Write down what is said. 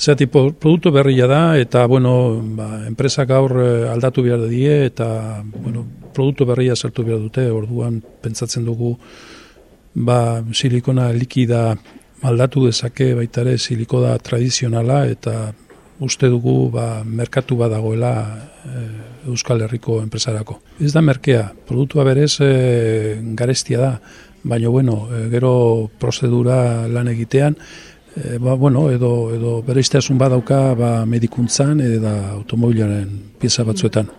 Zerati produktu berria da eta bueno, ba, enpresak gaur aldatu behar die eta bueno, produktu berria sartu behar dute, orduan pentsatzen dugu ba, silikona likida aldatu dezake baita ere silikoda tradizionala eta uste dugu ba, merkatu badagoela e, Euskal Herriko enpresarako. Ez da merkea, produktua berez e, garestia da, baina bueno, e, gero prozedura lan egitean, e, ba, bueno, edo, edo bere badauka ba, medikuntzan edo automobilaren pieza batzuetan.